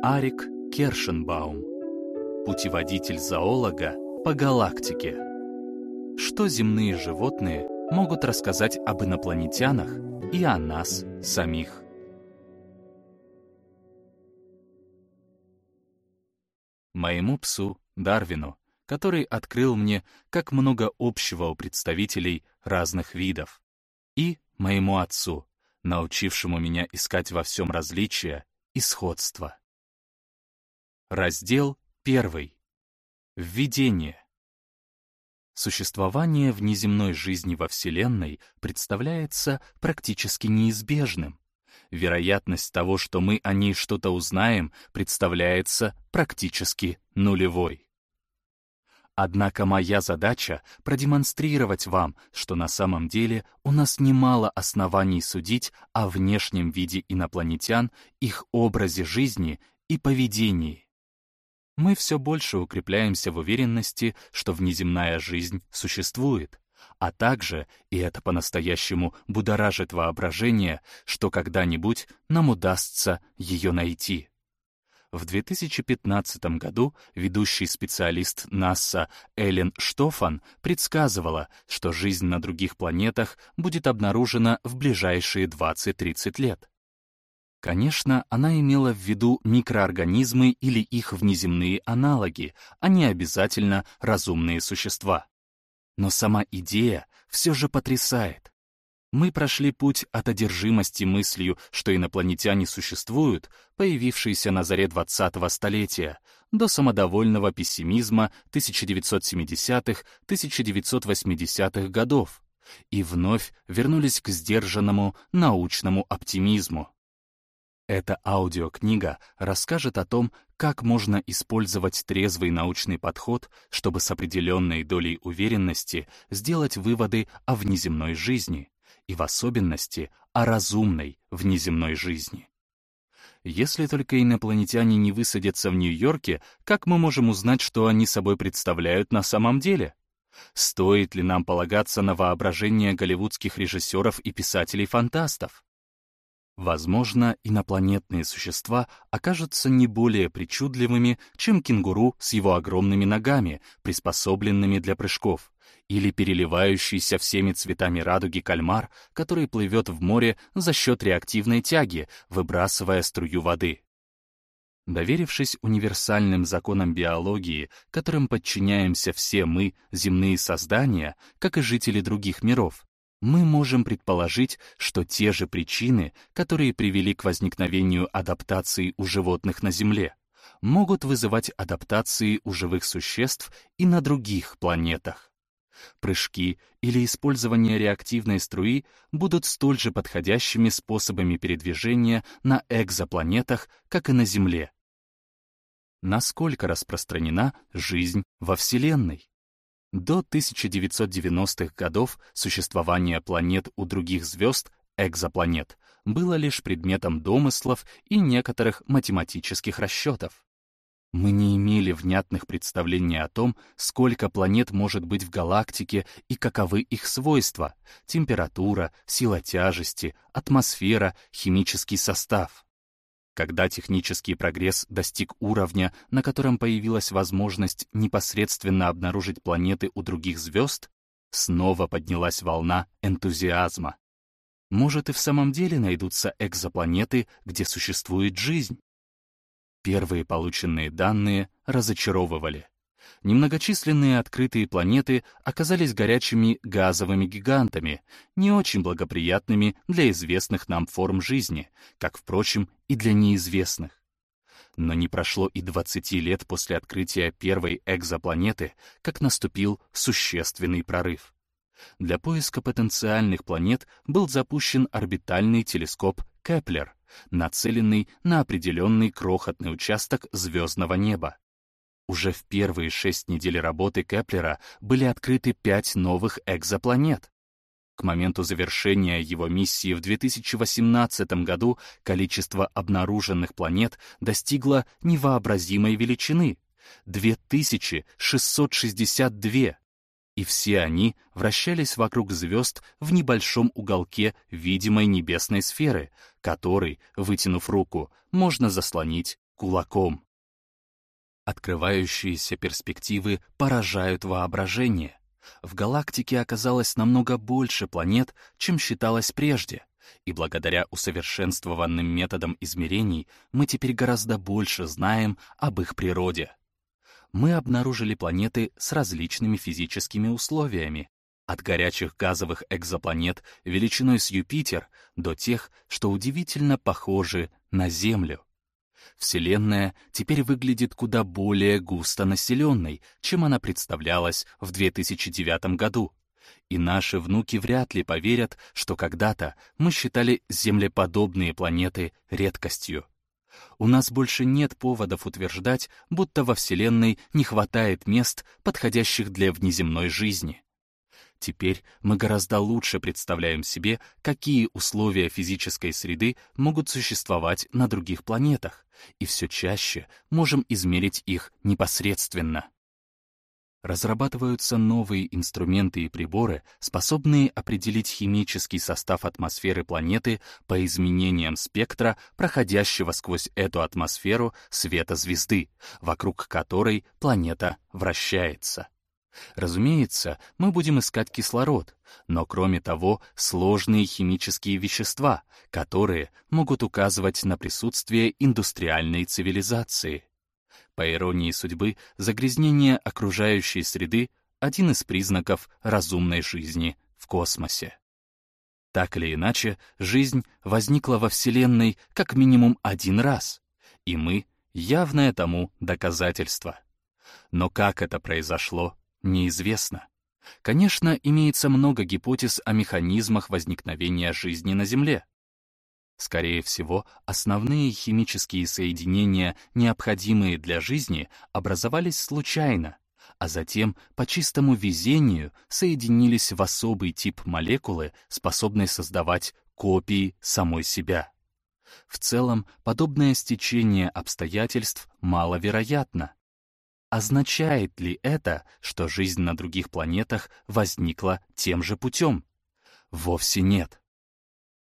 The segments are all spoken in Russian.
Арик Кершенбаум. Путеводитель зоолога по галактике. Что земные животные могут рассказать об инопланетянах и о нас самих? Моему псу Дарвину, который открыл мне, как много общего у представителей разных видов, и моему отцу, научившему меня искать во всем различия и сходства. Раздел 1. Введение. Существование внеземной жизни во Вселенной представляется практически неизбежным. Вероятность того, что мы о ней что-то узнаем, представляется практически нулевой. Однако моя задача — продемонстрировать вам, что на самом деле у нас немало оснований судить о внешнем виде инопланетян, их образе жизни и поведении. Мы все больше укрепляемся в уверенности, что внеземная жизнь существует, а также, и это по-настоящему будоражит воображение, что когда-нибудь нам удастся ее найти. В 2015 году ведущий специалист НАСА Эллен Штофан предсказывала, что жизнь на других планетах будет обнаружена в ближайшие 20-30 лет. Конечно, она имела в виду микроорганизмы или их внеземные аналоги, а не обязательно разумные существа. Но сама идея все же потрясает. Мы прошли путь от одержимости мыслью, что инопланетяне существуют, появившиеся на заре 20-го столетия, до самодовольного пессимизма 1970-1980-х годов, и вновь вернулись к сдержанному научному оптимизму. Эта аудиокнига расскажет о том, как можно использовать трезвый научный подход, чтобы с определенной долей уверенности сделать выводы о внеземной жизни, и в особенности о разумной внеземной жизни. Если только инопланетяне не высадятся в Нью-Йорке, как мы можем узнать, что они собой представляют на самом деле? Стоит ли нам полагаться на воображение голливудских режиссеров и писателей-фантастов? Возможно, инопланетные существа окажутся не более причудливыми, чем кенгуру с его огромными ногами, приспособленными для прыжков, или переливающийся всеми цветами радуги кальмар, который плывет в море за счет реактивной тяги, выбрасывая струю воды. Доверившись универсальным законам биологии, которым подчиняемся все мы, земные создания, как и жители других миров, мы можем предположить, что те же причины, которые привели к возникновению адаптации у животных на Земле, могут вызывать адаптации у живых существ и на других планетах прыжки или использование реактивной струи будут столь же подходящими способами передвижения на экзопланетах, как и на Земле. Насколько распространена жизнь во Вселенной? До 1990-х годов существование планет у других звезд, экзопланет, было лишь предметом домыслов и некоторых математических расчетов. Мы не имели внятных представлений о том, сколько планет может быть в галактике и каковы их свойства — температура, сила тяжести, атмосфера, химический состав. Когда технический прогресс достиг уровня, на котором появилась возможность непосредственно обнаружить планеты у других звезд, снова поднялась волна энтузиазма. Может, и в самом деле найдутся экзопланеты, где существует жизнь? Первые полученные данные разочаровывали. Немногочисленные открытые планеты оказались горячими газовыми гигантами, не очень благоприятными для известных нам форм жизни, как, впрочем, и для неизвестных. Но не прошло и 20 лет после открытия первой экзопланеты, как наступил существенный прорыв. Для поиска потенциальных планет был запущен орбитальный телескоп Кеплер, нацеленный на определенный крохотный участок звездного неба. Уже в первые шесть недель работы Кеплера были открыты пять новых экзопланет. К моменту завершения его миссии в 2018 году количество обнаруженных планет достигло невообразимой величины — 2662 и все они вращались вокруг звезд в небольшом уголке видимой небесной сферы, который, вытянув руку, можно заслонить кулаком. Открывающиеся перспективы поражают воображение. В галактике оказалось намного больше планет, чем считалось прежде, и благодаря усовершенствованным методам измерений мы теперь гораздо больше знаем об их природе. Мы обнаружили планеты с различными физическими условиями, от горячих газовых экзопланет величиной с Юпитер до тех, что удивительно похожи на Землю. Вселенная теперь выглядит куда более густо населенной, чем она представлялась в 2009 году. И наши внуки вряд ли поверят, что когда-то мы считали землеподобные планеты редкостью. У нас больше нет поводов утверждать, будто во Вселенной не хватает мест, подходящих для внеземной жизни. Теперь мы гораздо лучше представляем себе, какие условия физической среды могут существовать на других планетах, и все чаще можем измерить их непосредственно. Разрабатываются новые инструменты и приборы, способные определить химический состав атмосферы планеты по изменениям спектра, проходящего сквозь эту атмосферу света звезды, вокруг которой планета вращается. Разумеется, мы будем искать кислород, но кроме того, сложные химические вещества, которые могут указывать на присутствие индустриальной цивилизации. По иронии судьбы, загрязнение окружающей среды — один из признаков разумной жизни в космосе. Так или иначе, жизнь возникла во Вселенной как минимум один раз, и мы — явное тому доказательство. Но как это произошло, неизвестно. Конечно, имеется много гипотез о механизмах возникновения жизни на Земле. Скорее всего, основные химические соединения, необходимые для жизни, образовались случайно, а затем по чистому везению соединились в особый тип молекулы, способной создавать копии самой себя. В целом, подобное стечение обстоятельств маловероятно, Означает ли это, что жизнь на других планетах возникла тем же путем? Вовсе нет.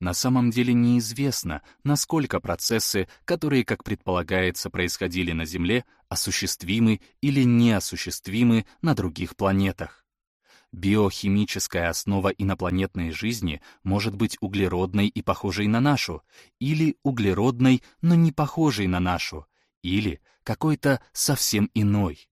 На самом деле неизвестно, насколько процессы, которые, как предполагается, происходили на Земле, осуществимы или неосуществимы на других планетах. Биохимическая основа инопланетной жизни может быть углеродной и похожей на нашу, или углеродной, но не похожей на нашу, или какой-то совсем иной.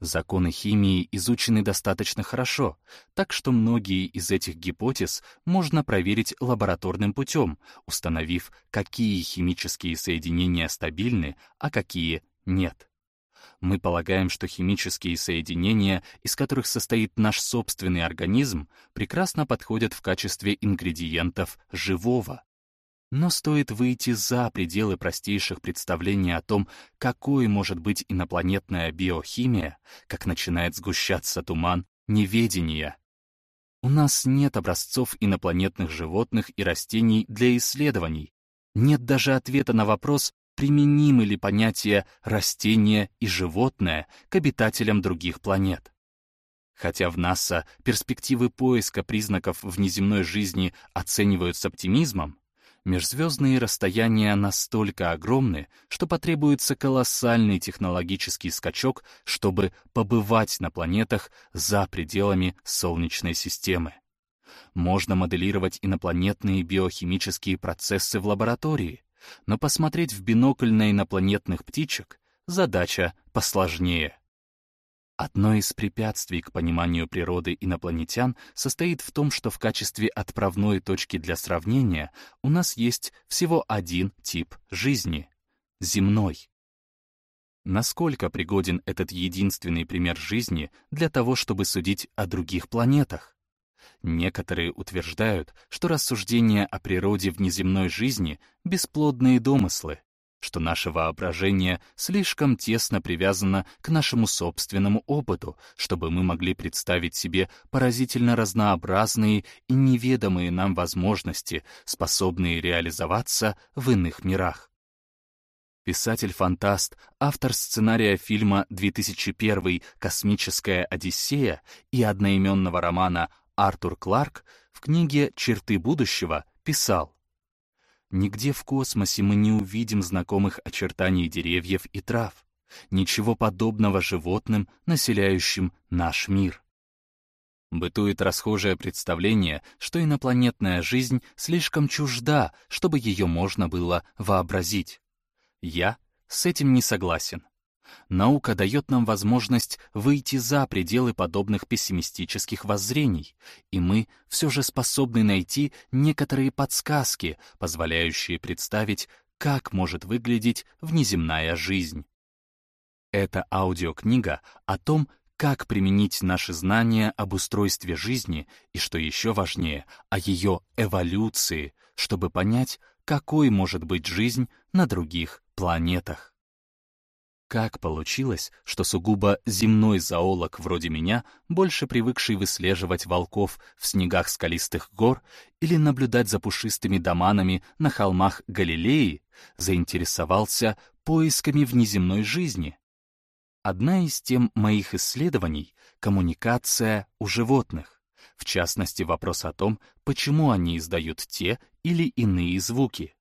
Законы химии изучены достаточно хорошо, так что многие из этих гипотез можно проверить лабораторным путем, установив, какие химические соединения стабильны, а какие нет. Мы полагаем, что химические соединения, из которых состоит наш собственный организм, прекрасно подходят в качестве ингредиентов живого. Но стоит выйти за пределы простейших представлений о том, какой может быть инопланетная биохимия, как начинает сгущаться туман неведения. У нас нет образцов инопланетных животных и растений для исследований. Нет даже ответа на вопрос, применимы ли понятия «растение» и «животное» к обитателям других планет. Хотя в НАСА перспективы поиска признаков внеземной жизни оценивают с оптимизмом, межзвездные расстояния настолько огромны, что потребуется колоссальный технологический скачок, чтобы побывать на планетах за пределами Солнечной системы. Можно моделировать инопланетные биохимические процессы в лаборатории, но посмотреть в бинокль на инопланетных птичек — задача посложнее. Одно из препятствий к пониманию природы инопланетян состоит в том, что в качестве отправной точки для сравнения у нас есть всего один тип жизни — земной. Насколько пригоден этот единственный пример жизни для того, чтобы судить о других планетах? Некоторые утверждают, что рассуждения о природе внеземной жизни — бесплодные домыслы, что наше воображение слишком тесно привязано к нашему собственному опыту, чтобы мы могли представить себе поразительно разнообразные и неведомые нам возможности, способные реализоваться в иных мирах. Писатель-фантаст, автор сценария фильма 2001 «Космическая Одиссея» и одноименного романа Артур Кларк в книге «Черты будущего» писал Нигде в космосе мы не увидим знакомых очертаний деревьев и трав, ничего подобного животным, населяющим наш мир. Бытует расхожее представление, что инопланетная жизнь слишком чужда, чтобы ее можно было вообразить. Я с этим не согласен. Наука дает нам возможность выйти за пределы подобных пессимистических воззрений, и мы все же способны найти некоторые подсказки, позволяющие представить, как может выглядеть внеземная жизнь. Эта аудиокнига о том, как применить наши знания об устройстве жизни и, что еще важнее, о ее эволюции, чтобы понять, какой может быть жизнь на других планетах. Как получилось, что сугубо земной зоолог вроде меня, больше привыкший выслеживать волков в снегах скалистых гор или наблюдать за пушистыми доманами на холмах Галилеи, заинтересовался поисками внеземной жизни? Одна из тем моих исследований — коммуникация у животных. В частности, вопрос о том, почему они издают те или иные звуки.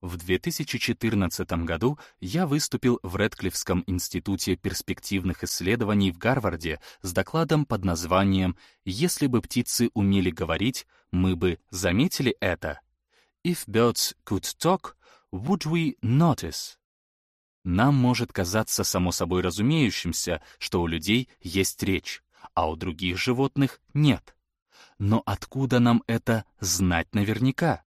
В 2014 году я выступил в Редклифском институте перспективных исследований в Гарварде с докладом под названием «Если бы птицы умели говорить, мы бы заметили это». If birds could talk, would we notice? Нам может казаться само собой разумеющимся, что у людей есть речь, а у других животных нет. Но откуда нам это знать наверняка?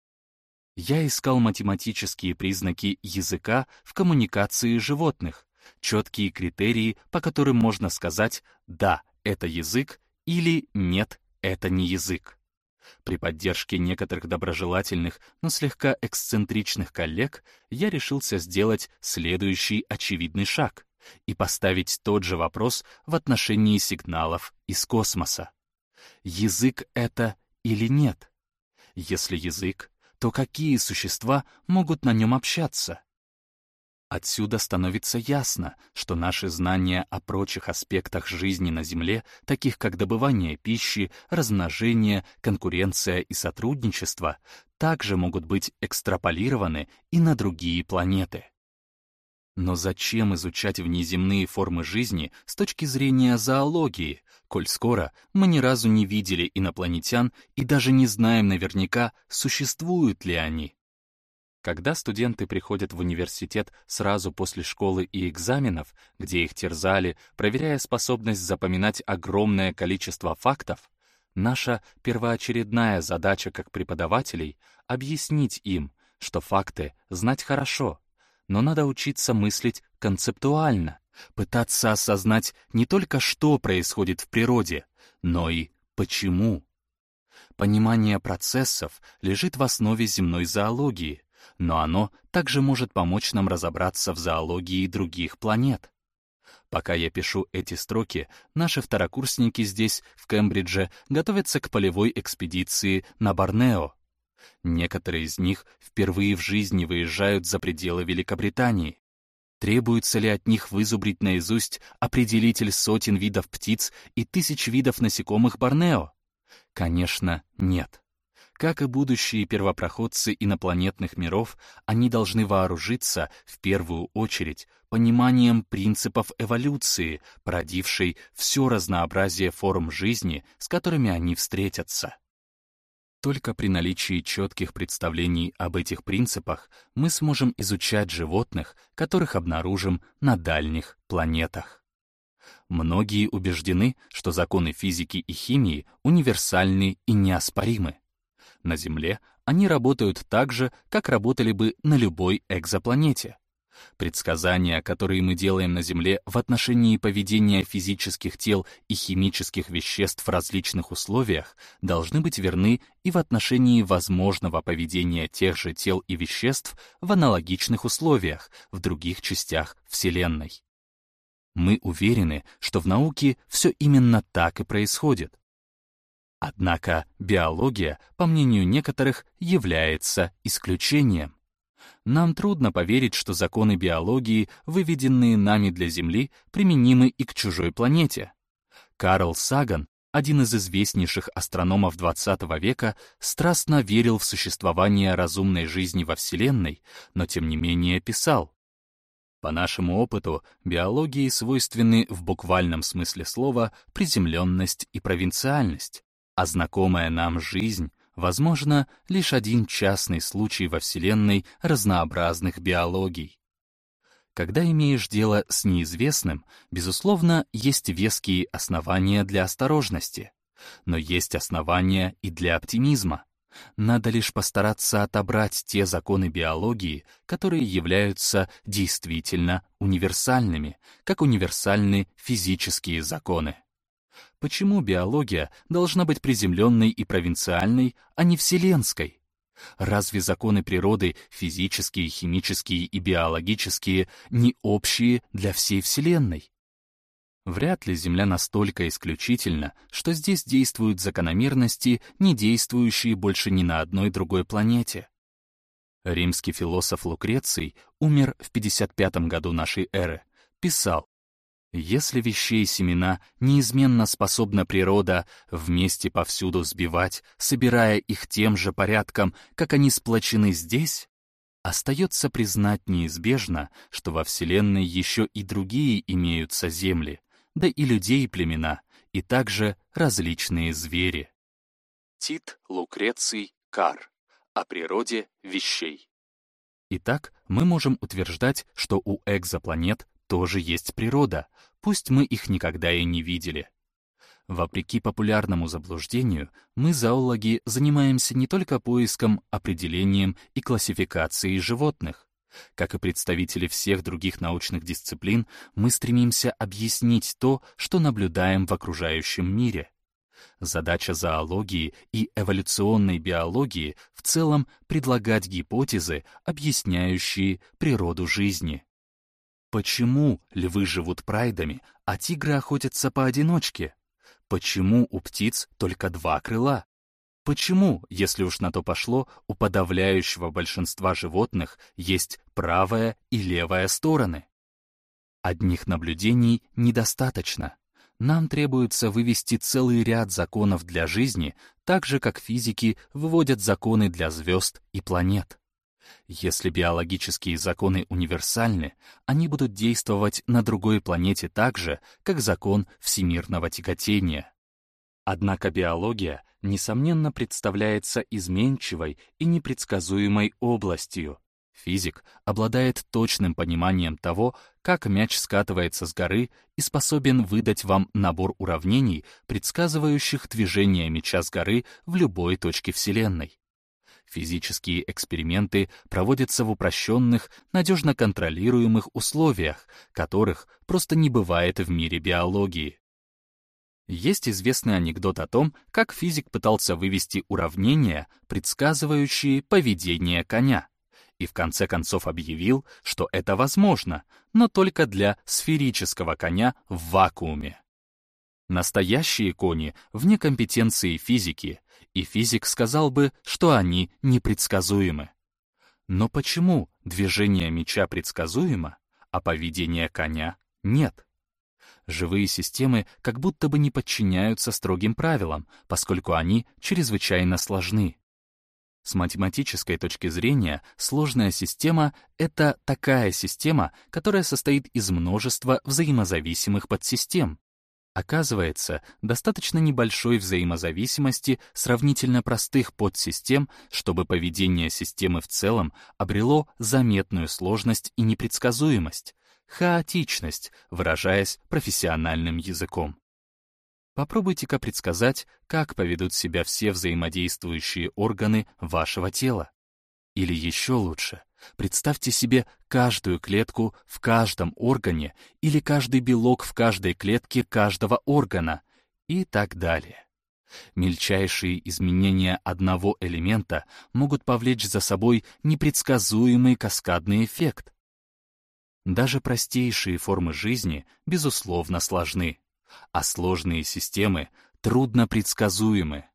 Я искал математические признаки языка в коммуникации животных, четкие критерии, по которым можно сказать «да, это язык» или «нет, это не язык». При поддержке некоторых доброжелательных, но слегка эксцентричных коллег я решился сделать следующий очевидный шаг и поставить тот же вопрос в отношении сигналов из космоса. Язык это или нет? Если язык, то какие существа могут на нем общаться? Отсюда становится ясно, что наши знания о прочих аспектах жизни на Земле, таких как добывание пищи, размножение, конкуренция и сотрудничество, также могут быть экстраполированы и на другие планеты. Но зачем изучать внеземные формы жизни с точки зрения зоологии, коль скоро мы ни разу не видели инопланетян и даже не знаем наверняка, существуют ли они? Когда студенты приходят в университет сразу после школы и экзаменов, где их терзали, проверяя способность запоминать огромное количество фактов, наша первоочередная задача как преподавателей — объяснить им, что факты знать хорошо, но надо учиться мыслить концептуально, пытаться осознать не только, что происходит в природе, но и почему. Понимание процессов лежит в основе земной зоологии — но оно также может помочь нам разобраться в зоологии других планет. Пока я пишу эти строки, наши второкурсники здесь, в Кембридже, готовятся к полевой экспедиции на Борнео. Некоторые из них впервые в жизни выезжают за пределы Великобритании. Требуется ли от них вызубрить наизусть определитель сотен видов птиц и тысяч видов насекомых Борнео? Конечно, нет. Как и будущие первопроходцы инопланетных миров, они должны вооружиться, в первую очередь, пониманием принципов эволюции, породившей все разнообразие форм жизни, с которыми они встретятся. Только при наличии четких представлений об этих принципах мы сможем изучать животных, которых обнаружим на дальних планетах. Многие убеждены, что законы физики и химии универсальны и неоспоримы. На Земле они работают так же, как работали бы на любой экзопланете. Предсказания, которые мы делаем на Земле в отношении поведения физических тел и химических веществ в различных условиях, должны быть верны и в отношении возможного поведения тех же тел и веществ в аналогичных условиях в других частях Вселенной. Мы уверены, что в науке все именно так и происходит. Однако биология, по мнению некоторых, является исключением. Нам трудно поверить, что законы биологии, выведенные нами для Земли, применимы и к чужой планете. Карл Саган, один из известнейших астрономов XX века, страстно верил в существование разумной жизни во Вселенной, но тем не менее писал. По нашему опыту, биологии свойственны в буквальном смысле слова приземленность и провинциальность, а знакомая нам жизнь, возможно, лишь один частный случай во Вселенной разнообразных биологий. Когда имеешь дело с неизвестным, безусловно, есть веские основания для осторожности. Но есть основания и для оптимизма. Надо лишь постараться отобрать те законы биологии, которые являются действительно универсальными, как универсальны физические законы. Почему биология должна быть приземленной и провинциальной, а не вселенской? Разве законы природы, физические, химические и биологические, не общие для всей Вселенной? Вряд ли Земля настолько исключительна, что здесь действуют закономерности, не действующие больше ни на одной другой планете. Римский философ Лукреций умер в 55 году нашей эры, писал, если вещей семена неизменно способна природа вместе повсюду сбивать, собирая их тем же порядком, как они сплочены здесь, остается признать неизбежно, что во Вселенной еще и другие имеются земли, да и людей племена, и также различные звери. Тит Лукреций Кар. О природе вещей. Итак, мы можем утверждать, что у экзопланет тоже есть природа, пусть мы их никогда и не видели. Вопреки популярному заблуждению, мы, зоологи, занимаемся не только поиском, определением и классификацией животных. Как и представители всех других научных дисциплин, мы стремимся объяснить то, что наблюдаем в окружающем мире. Задача зоологии и эволюционной биологии в целом предлагать гипотезы, объясняющие природу жизни. Почему львы живут прайдами, а тигры охотятся поодиночке? Почему у птиц только два крыла? Почему, если уж на то пошло, у подавляющего большинства животных есть правая и левая стороны? Одних наблюдений недостаточно. Нам требуется вывести целый ряд законов для жизни, так же, как физики выводят законы для звезд и планет. Если биологические законы универсальны, они будут действовать на другой планете так же, как закон всемирного тяготения. Однако биология, несомненно, представляется изменчивой и непредсказуемой областью. Физик обладает точным пониманием того, как мяч скатывается с горы и способен выдать вам набор уравнений, предсказывающих движение мяча с горы в любой точке Вселенной. Физические эксперименты проводятся в упрощенных, надежно контролируемых условиях, которых просто не бывает в мире биологии. Есть известный анекдот о том, как физик пытался вывести уравнения, предсказывающие поведение коня, и в конце концов объявил, что это возможно, но только для сферического коня в вакууме. Настоящие кони вне компетенции физики, и физик сказал бы, что они непредсказуемы. Но почему движение меча предсказуемо, а поведение коня нет? Живые системы как будто бы не подчиняются строгим правилам, поскольку они чрезвычайно сложны. С математической точки зрения, сложная система — это такая система, которая состоит из множества взаимозависимых подсистем, Оказывается, достаточно небольшой взаимозависимости сравнительно простых подсистем, чтобы поведение системы в целом обрело заметную сложность и непредсказуемость, хаотичность, выражаясь профессиональным языком. Попробуйте-ка предсказать, как поведут себя все взаимодействующие органы вашего тела. Или еще лучше, Представьте себе каждую клетку в каждом органе или каждый белок в каждой клетке каждого органа и так далее. Мельчайшие изменения одного элемента могут повлечь за собой непредсказуемый каскадный эффект. Даже простейшие формы жизни, безусловно, сложны, а сложные системы трудно предсказуемы.